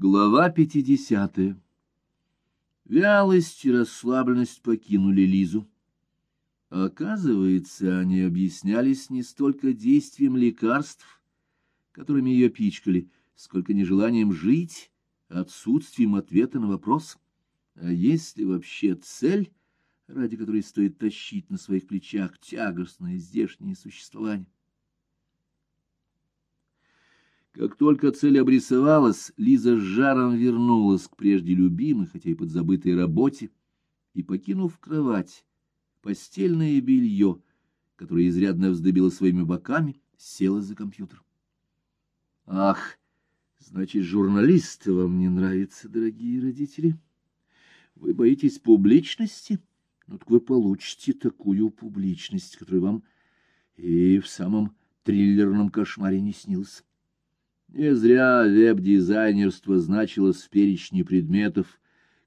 Глава пятидесятая Вялость и расслабленность покинули Лизу. Оказывается, они объяснялись не столько действием лекарств, которыми ее пичкали, сколько нежеланием жить, отсутствием ответа на вопрос, а есть ли вообще цель, ради которой стоит тащить на своих плечах тягостное здешнее существование. Как только цель обрисовалась, Лиза с жаром вернулась к прежде любимой, хотя и подзабытой работе, и, покинув кровать, постельное белье, которое изрядно вздыбило своими боками, села за компьютер. Ах, значит, журналисты вам не нравятся, дорогие родители? Вы боитесь публичности? Ну, так вы получите такую публичность, которая вам и в самом триллерном кошмаре не снилась. Не зря веб-дизайнерство значилось в перечне предметов,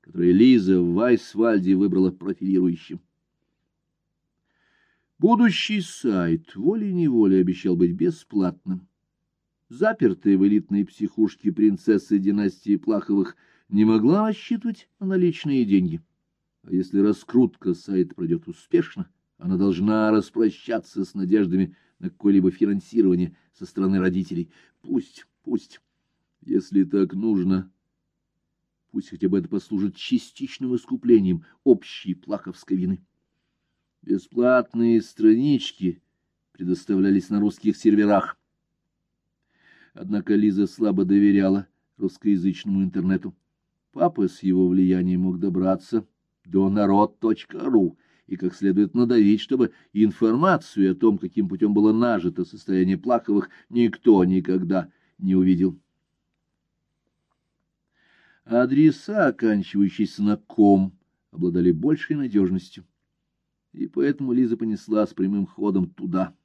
которые Лиза в Вайсвальде выбрала профилирующим. Будущий сайт волей-неволей обещал быть бесплатным. Запертая в элитной психушке принцесса династии Плаховых не могла рассчитывать на наличные деньги. А если раскрутка сайта пройдет успешно, она должна распрощаться с надеждами на какое-либо финансирование со стороны родителей. Пусть Пусть, если так нужно, пусть хотя бы это послужит частичным искуплением общей плаховской вины. Бесплатные странички предоставлялись на русских серверах. Однако Лиза слабо доверяла русскоязычному интернету. Папа с его влиянием мог добраться до народ.ру и как следует надавить, чтобы информацию о том, каким путем было нажито состояние Плаховых, никто никогда не увидел. Адреса, оканчивающиеся на ком, обладали большей надежностью, и поэтому Лиза понесла с прямым ходом туда.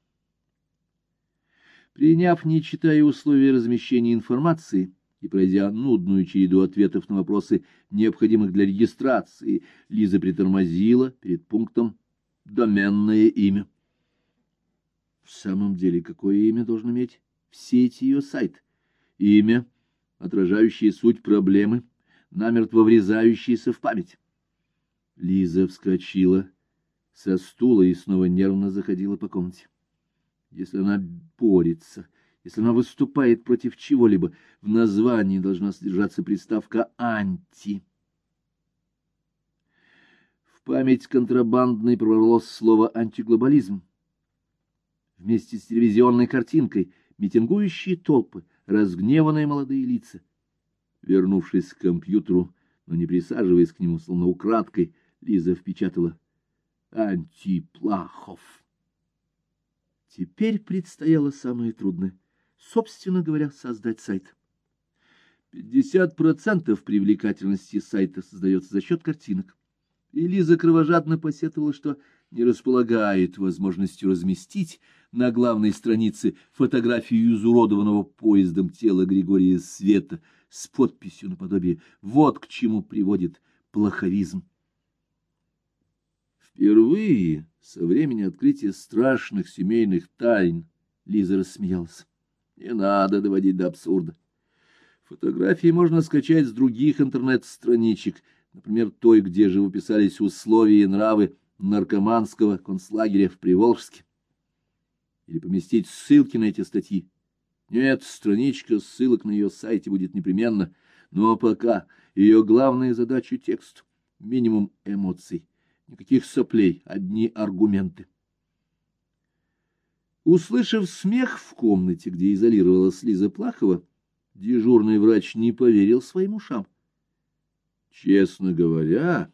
Приняв, не читая условия размещения информации и пройдя нудную череду ответов на вопросы, необходимых для регистрации, Лиза притормозила перед пунктом «Доменное имя». В самом деле, какое имя должен иметь в сети ее сайт? Имя, отражающее суть проблемы, намертво врезающееся в память. Лиза вскочила со стула и снова нервно заходила по комнате. Если она борется, если она выступает против чего-либо, в названии должна содержаться приставка «анти». В память контрабандной прорвалось слово «антиглобализм». Вместе с телевизионной картинкой митингующие толпы — разгневанные молодые лица. Вернувшись к компьютеру, но не присаживаясь к нему, словно украдкой, Лиза впечатала «Антиплахов». Теперь предстояло самое трудное — собственно говоря, создать сайт. 50% привлекательности сайта создается за счет картинок. И Лиза кровожадно посетовала, что не располагает возможностью разместить на главной странице фотографию изуродованного поездом тела Григория Света с подписью наподобие «Вот к чему приводит плоховизм». Впервые со времени открытия страшных семейных тайн Лиза рассмеялась. Не надо доводить до абсурда. Фотографии можно скачать с других интернет-страничек, например, той, где же выписались условия и нравы наркоманского концлагеря в Приволжске или поместить ссылки на эти статьи. Нет, страничка ссылок на ее сайте будет непременно, но пока ее главная задача — текст, минимум эмоций, никаких соплей, одни аргументы. Услышав смех в комнате, где изолировалась Лиза Плахова, дежурный врач не поверил своим ушам. Честно говоря,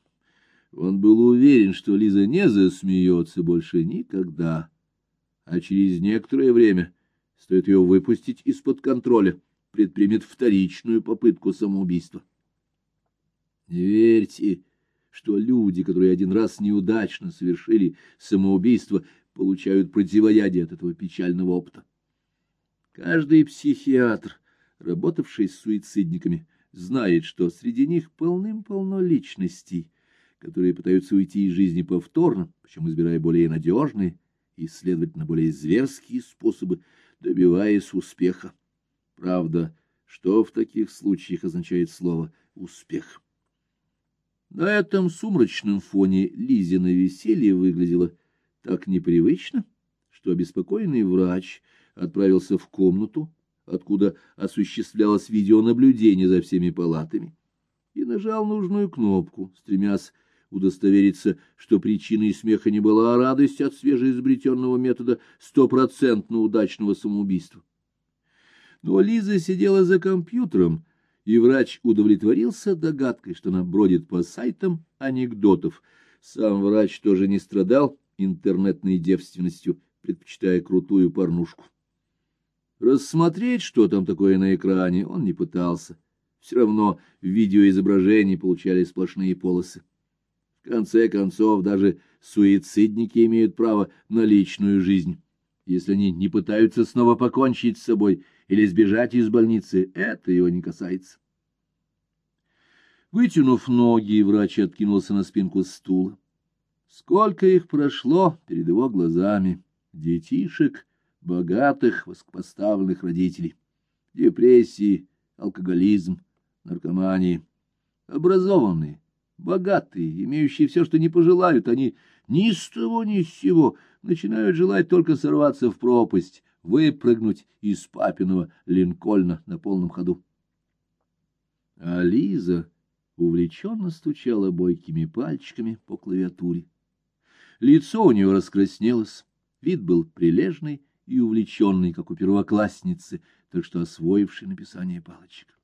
он был уверен, что Лиза не засмеется больше никогда а через некоторое время, стоит ее выпустить из-под контроля, предпримет вторичную попытку самоубийства. Верьте, что люди, которые один раз неудачно совершили самоубийство, получают противоядие от этого печального опыта. Каждый психиатр, работавший с суицидниками, знает, что среди них полным-полно личностей, которые пытаются уйти из жизни повторно, причем избирая более надежные, и, следовательно, более зверские способы, добиваясь успеха. Правда, что в таких случаях означает слово «успех». На этом сумрачном фоне Лизина веселье выглядело так непривычно, что обеспокоенный врач отправился в комнату, откуда осуществлялось видеонаблюдение за всеми палатами, и нажал нужную кнопку, стремясь удостовериться, что причиной смеха не была радость от свежеизобретенного метода стопроцентно удачного самоубийства. Но Лиза сидела за компьютером, и врач удовлетворился догадкой, что она бродит по сайтам анекдотов. Сам врач тоже не страдал интернетной девственностью, предпочитая крутую порнушку. Рассмотреть, что там такое на экране, он не пытался. Все равно в видеоизображении получали сплошные полосы. Конце концов, даже суицидники имеют право на личную жизнь. Если они не пытаются снова покончить с собой или сбежать из больницы, это его не касается. Вытянув ноги, врач откинулся на спинку стула. Сколько их прошло перед его глазами, детишек, богатых, высокопоставленных родителей. Депрессии, алкоголизм, наркомании. Образованные, богатые, имеющие все, что не пожелают, они ни с того ни с сего начинают желать только сорваться в пропасть, выпрыгнуть из папиного Линкольна на полном ходу. А Лиза увлеченно стучала бойкими пальчиками по клавиатуре. Лицо у нее раскраснелось, вид был прилежный и увлеченный, как у первоклассницы, так что освоивший написание палочек.